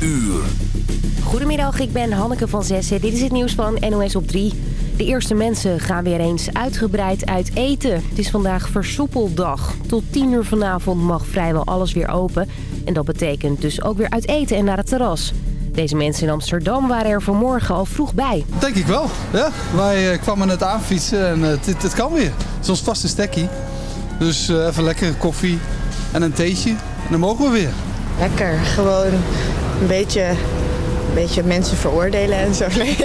uur. Goedemiddag, ik ben Hanneke van Zessen. Dit is het nieuws van NOS op 3. De eerste mensen gaan weer eens uitgebreid uit eten. Het is vandaag versoepeldag. Tot 10 uur vanavond mag vrijwel alles weer open. En dat betekent dus ook weer uit eten en naar het terras. Deze mensen in Amsterdam waren er vanmorgen al vroeg bij. Denk ik wel, ja. Wij uh, kwamen net aanfietsen en uh, het kan weer. Het is ons vaste stekkie. Dus uh, even lekkere koffie en een theetje en dan mogen we weer. Lekker, gewoon een beetje, een beetje mensen veroordelen en zo. Nee,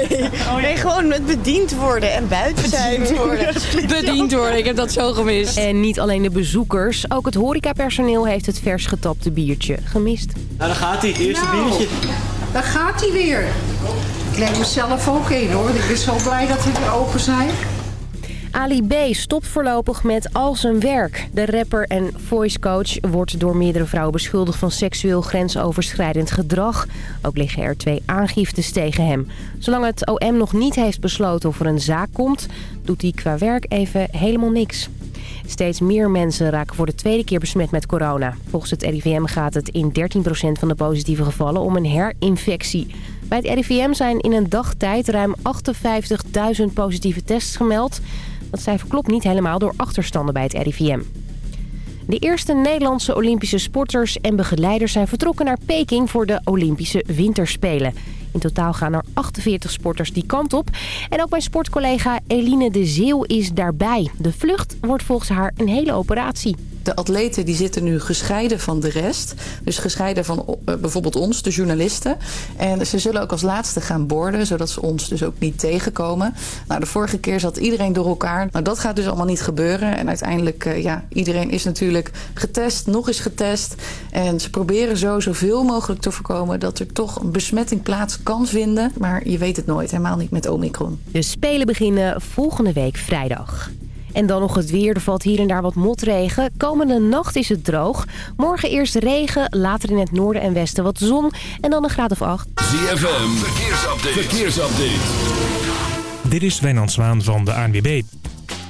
oh, nee gewoon met bediend worden en buiten zijn. Bediend worden. bediend worden, ik heb dat zo gemist. En niet alleen de bezoekers, ook het horecapersoneel heeft het vers getapte biertje gemist. Nou, daar gaat hij, het eerste nou, biertje. Daar gaat hij weer. Ik neem mezelf ook in hoor. Ik ben zo blij dat we weer open zijn. Ali B. stopt voorlopig met al zijn werk. De rapper en voicecoach wordt door meerdere vrouwen beschuldigd van seksueel grensoverschrijdend gedrag. Ook liggen er twee aangiftes tegen hem. Zolang het OM nog niet heeft besloten of er een zaak komt, doet hij qua werk even helemaal niks. Steeds meer mensen raken voor de tweede keer besmet met corona. Volgens het RIVM gaat het in 13% van de positieve gevallen om een herinfectie. Bij het RIVM zijn in een dagtijd ruim 58.000 positieve tests gemeld. Dat cijfer klopt niet helemaal door achterstanden bij het RIVM. De eerste Nederlandse Olympische sporters en begeleiders zijn vertrokken naar Peking voor de Olympische Winterspelen. In totaal gaan er 48 sporters die kant op. En ook mijn sportcollega Eline de Zeeuw is daarbij. De vlucht wordt volgens haar een hele operatie. De atleten die zitten nu gescheiden van de rest. Dus gescheiden van uh, bijvoorbeeld ons, de journalisten. En ze zullen ook als laatste gaan borden, zodat ze ons dus ook niet tegenkomen. Nou, de vorige keer zat iedereen door elkaar. Nou, dat gaat dus allemaal niet gebeuren. En uiteindelijk, uh, ja, iedereen is natuurlijk getest, nog eens getest. En ze proberen zo zoveel mogelijk te voorkomen dat er toch een besmetting plaats kan vinden. Maar je weet het nooit, helemaal niet met Omicron. De Spelen beginnen volgende week vrijdag. En dan nog het weer. Er valt hier en daar wat motregen. Komende nacht is het droog. Morgen eerst regen, later in het noorden en westen wat zon. En dan een graad of acht. ZFM, verkeersupdate. verkeersupdate. Dit is Wijnand Zwaan van de ANWB.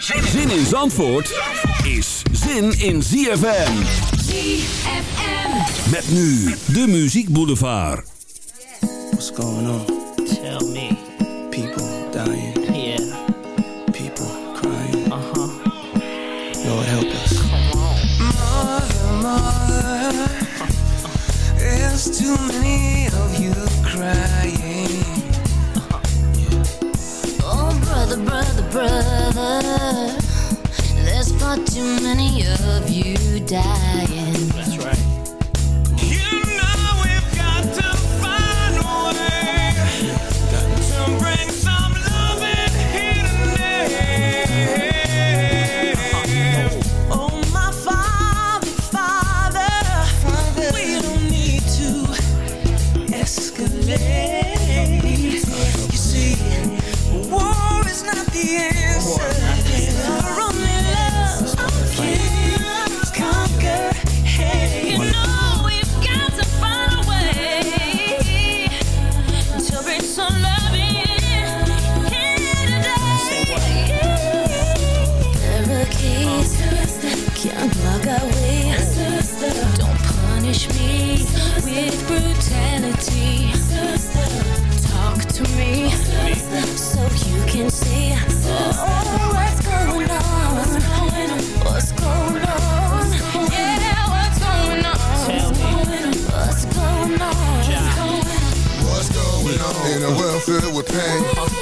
Zin in Zandvoort is zin in ZFM. ZFM. Met nu de Muziek Boulevard. What's going on? Tell me. People dying. Yeah. People crying. Uh-huh. Lord help us. Mother, mother, there's too many of you crying. Oh, brother, brother, brother. There's far too many of you dying. That's right.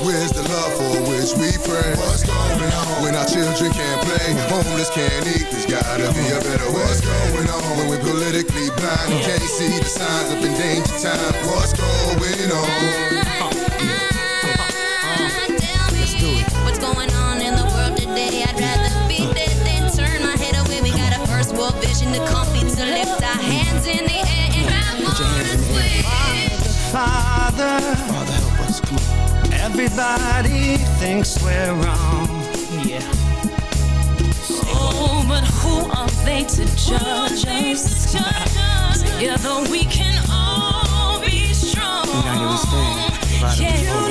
Where's the love for which we pray? What's going on when our children can't play? Homeless can't eat, there's gotta be a better way. What's going on when we're politically blind? Can't see the signs of endangered time. What's going on? What's going on in the world today? I'd rather be dead than turn my head away. We got a first world vision to copy to lift our hands in the air and have honest Father, Father Everybody thinks we're wrong. Yeah. Oh, but who are they to judge us? Together we can all be strong. Yeah,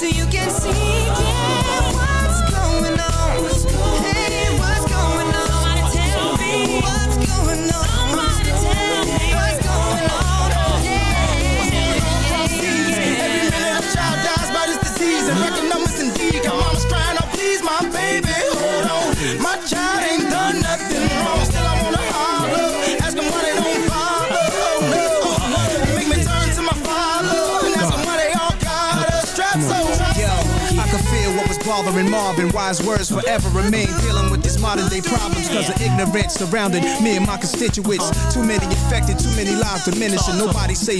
so you can see bothering Marvin. Wise words forever remain. Dealing with these modern day problems because of ignorance surrounding me and my constituents. Too many infected, too many lives diminishing. Nobody safe.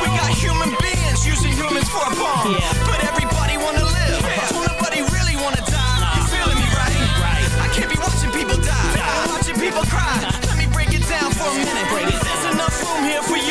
We got human beings using humans for a bomb. But everybody wanna live. So nobody really wanna die. You feeling me, right? Right. I can't be watching people die. Watching people cry. Let me break it down for a minute. There's enough room here for you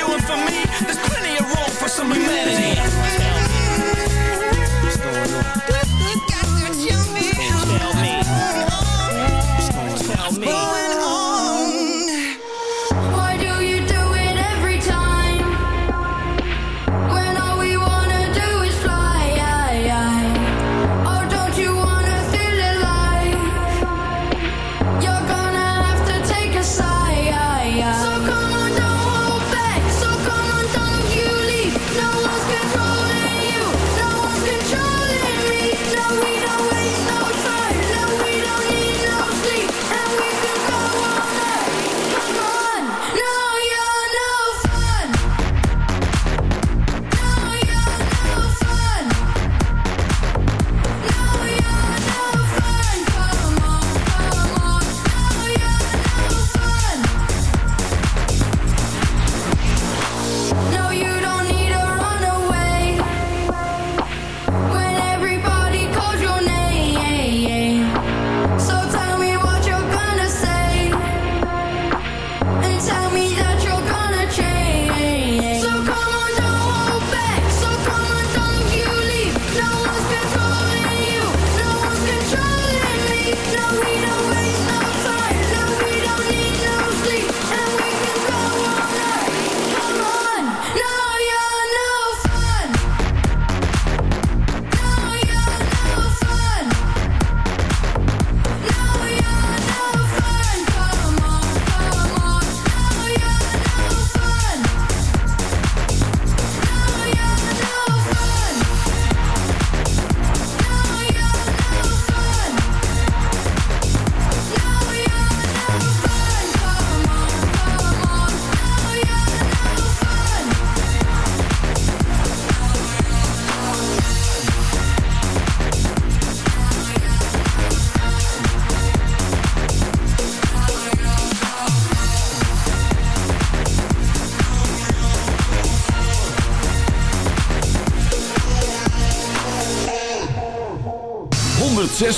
106.9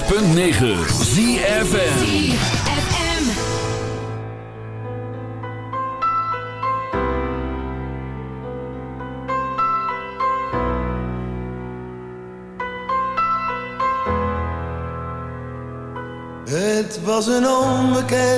ZFN Het was een onbekend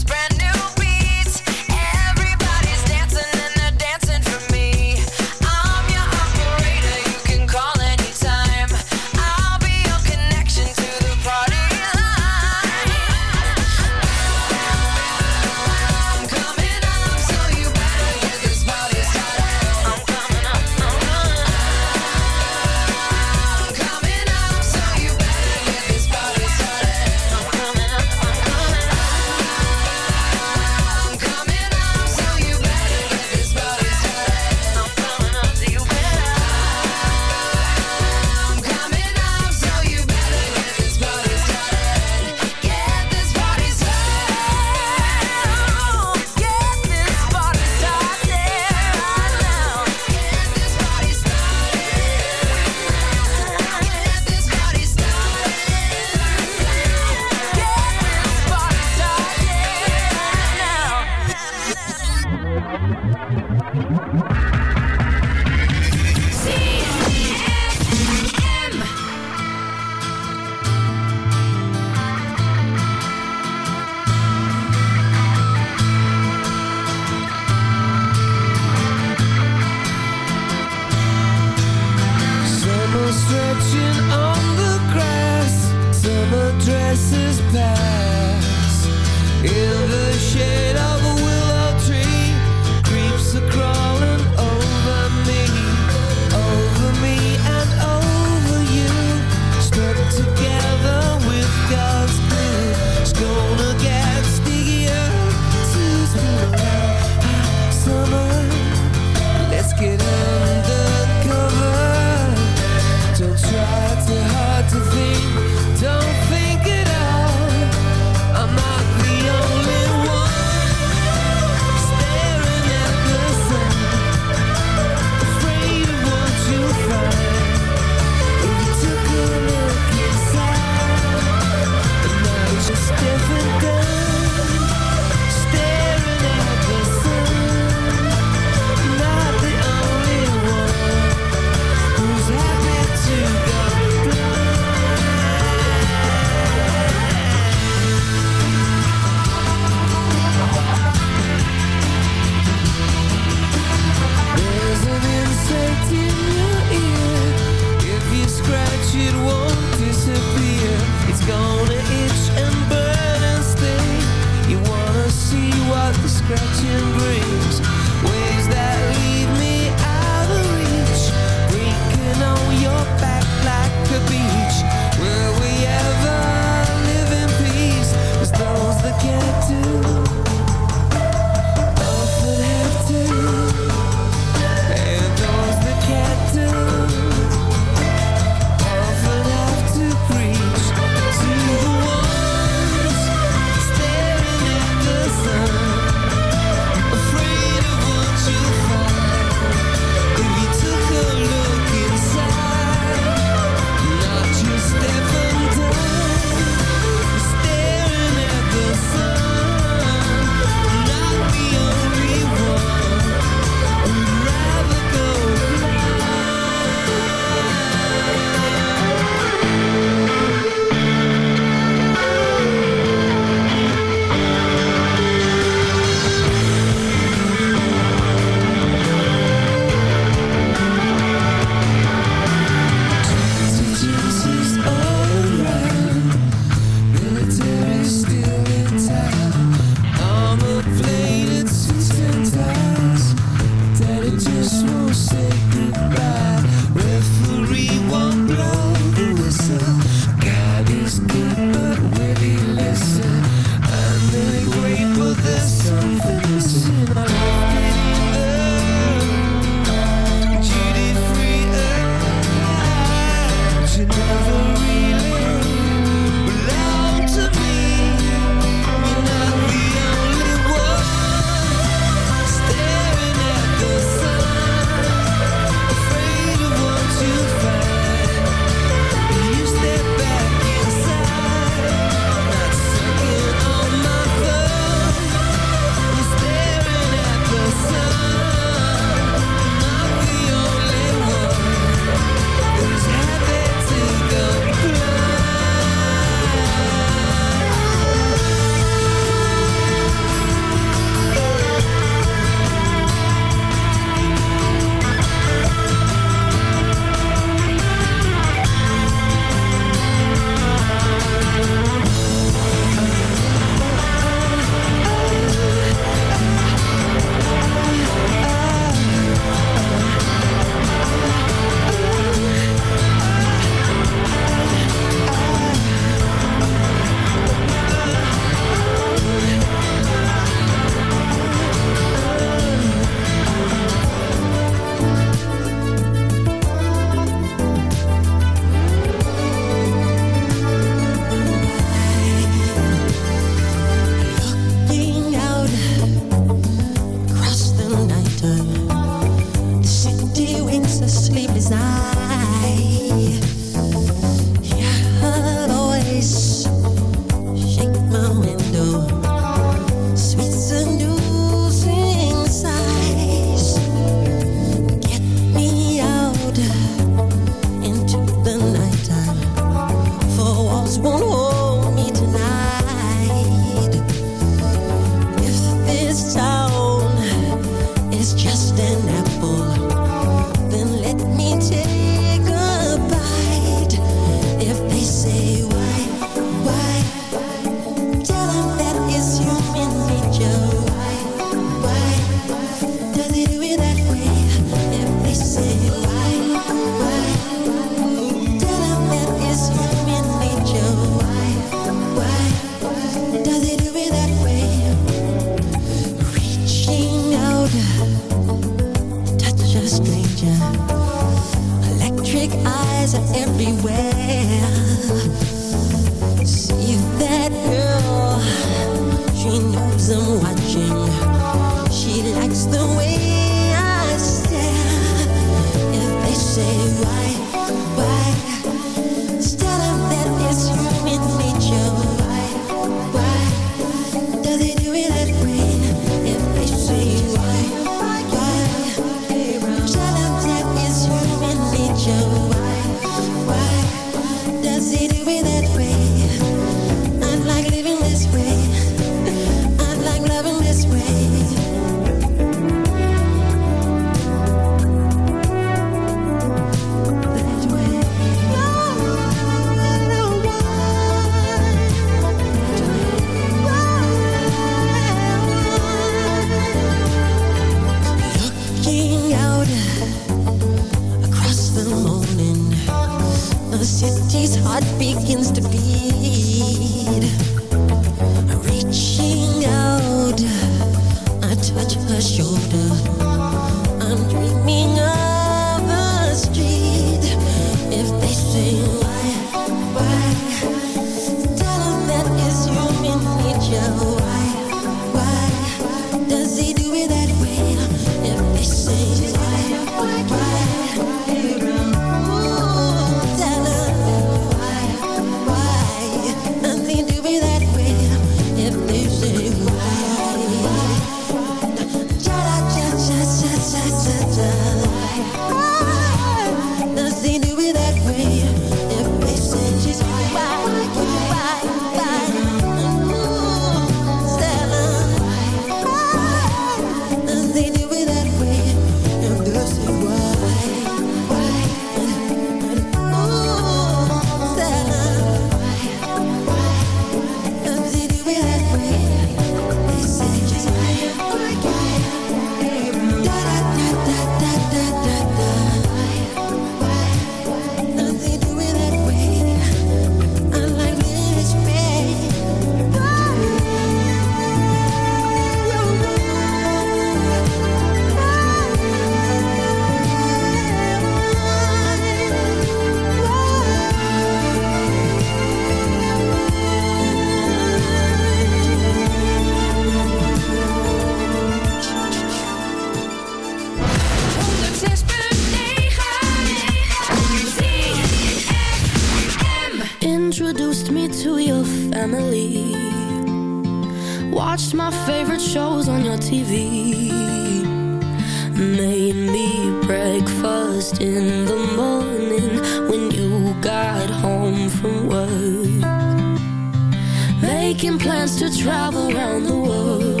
travel around the world.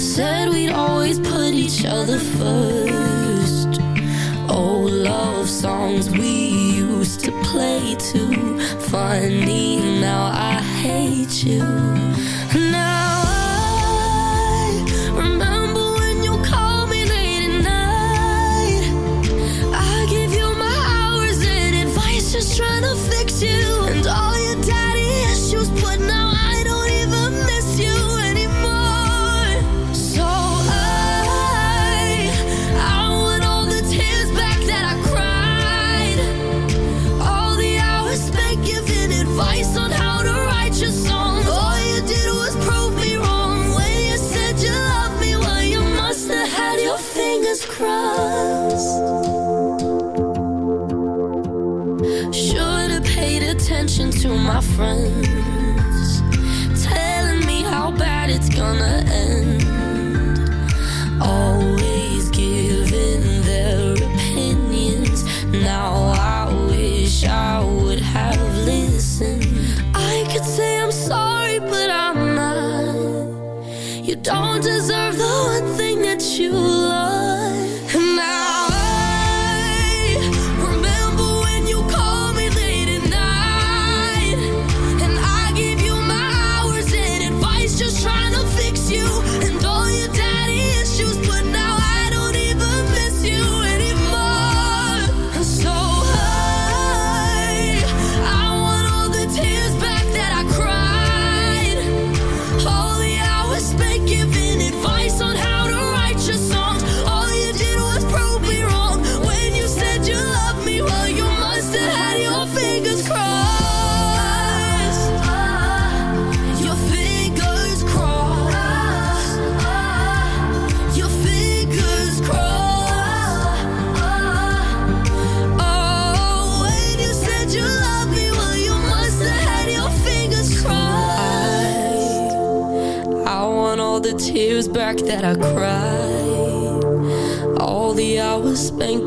Said we'd always put each other first. Oh, love songs we used to play too. Funny, now I hate you. friends.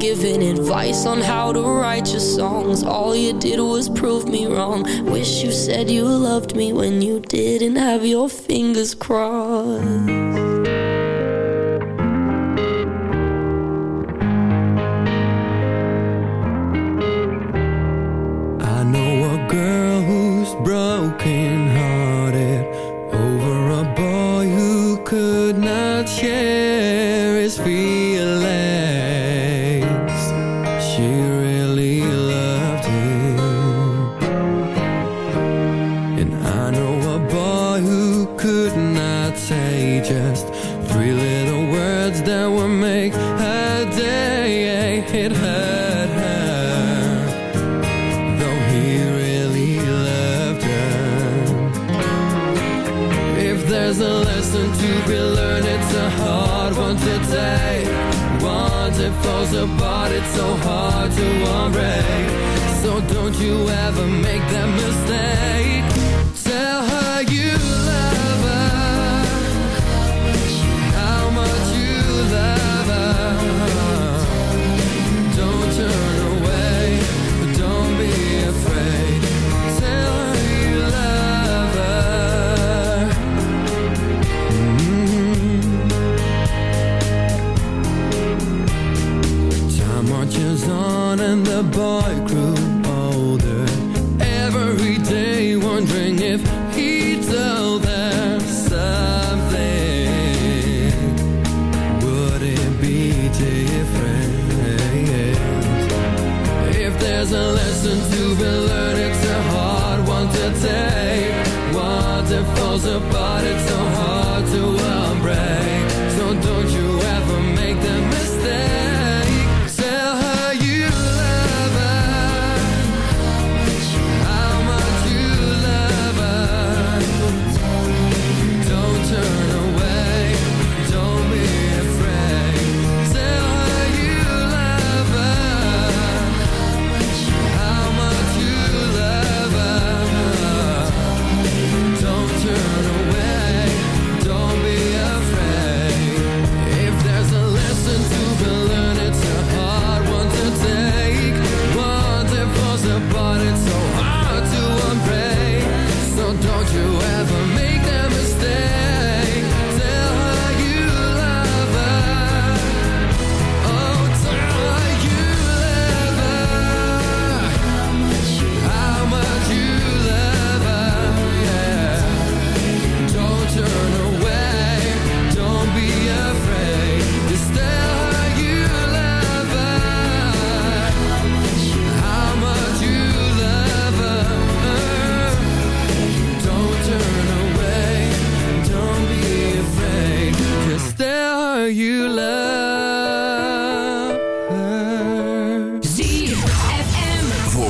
giving advice on how to write your songs. All you did was prove me wrong. Wish you said you loved me when you didn't have your fingers crossed. boy.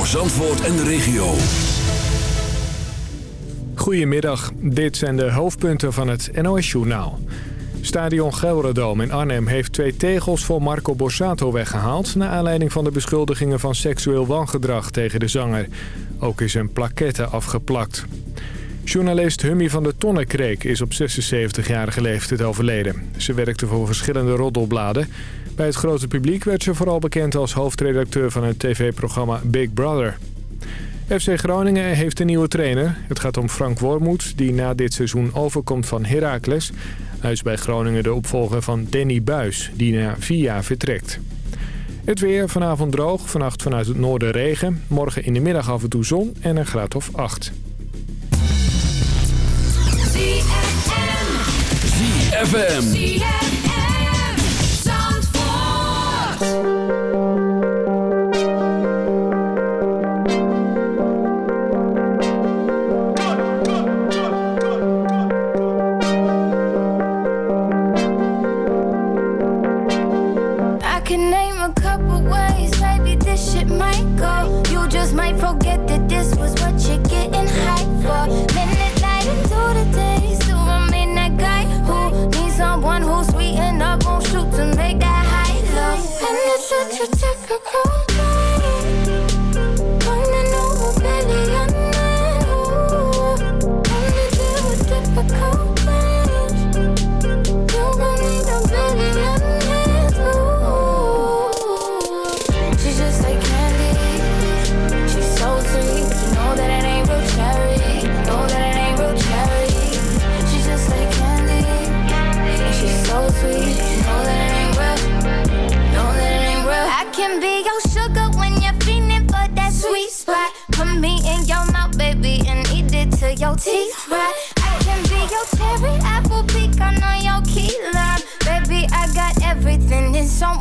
Zandvoort en de regio. Goedemiddag, dit zijn de hoofdpunten van het NOS-journaal. Stadion Gelredome in Arnhem heeft twee tegels voor Marco Borsato weggehaald... na aanleiding van de beschuldigingen van seksueel wangedrag tegen de zanger. Ook is een plaquette afgeplakt. Journalist Hummy van der Tonnenkreek is op 76-jarige leeftijd overleden. Ze werkte voor verschillende roddelbladen... Bij het grote publiek werd ze vooral bekend als hoofdredacteur van het tv-programma Big Brother. FC Groningen heeft een nieuwe trainer. Het gaat om Frank Wormoed, die na dit seizoen overkomt van Heracles. Hij is bij Groningen de opvolger van Danny Buis, die na vier jaar vertrekt. Het weer vanavond droog, vannacht vanuit het noorden regen. Morgen in de middag af en toe zon en een graad of acht. ZFM. cool.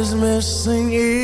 is missing.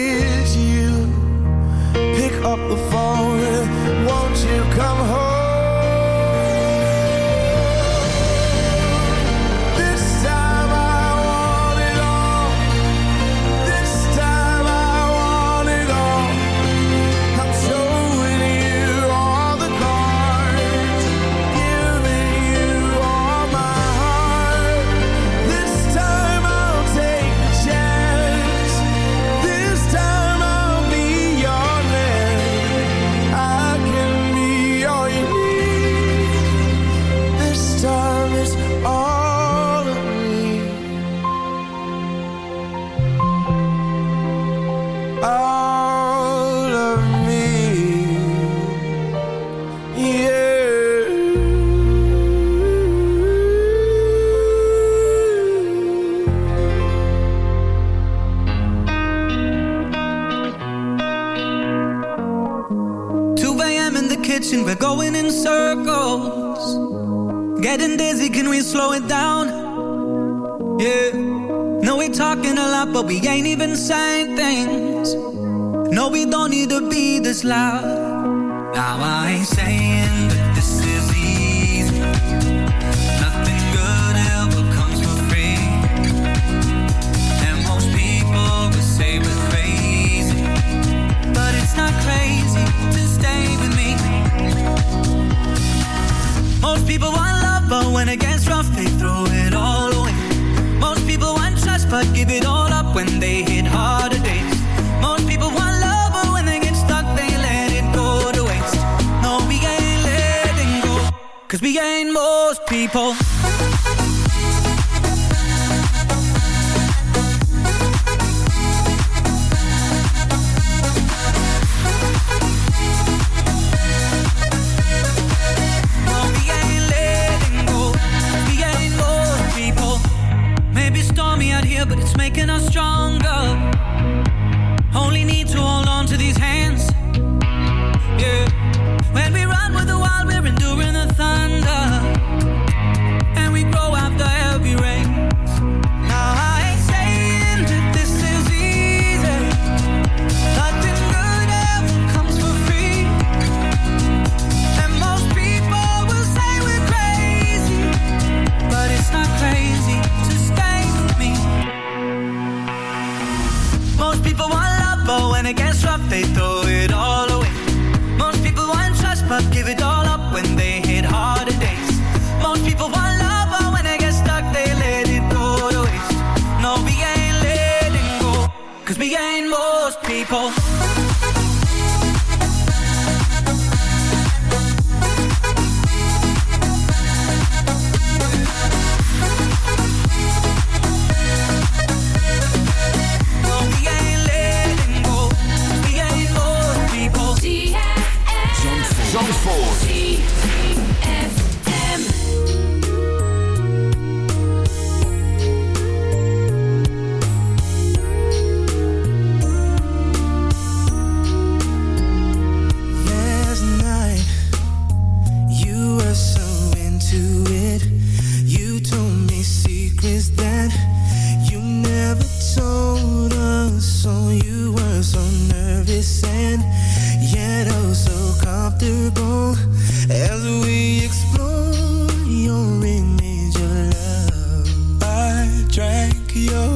yo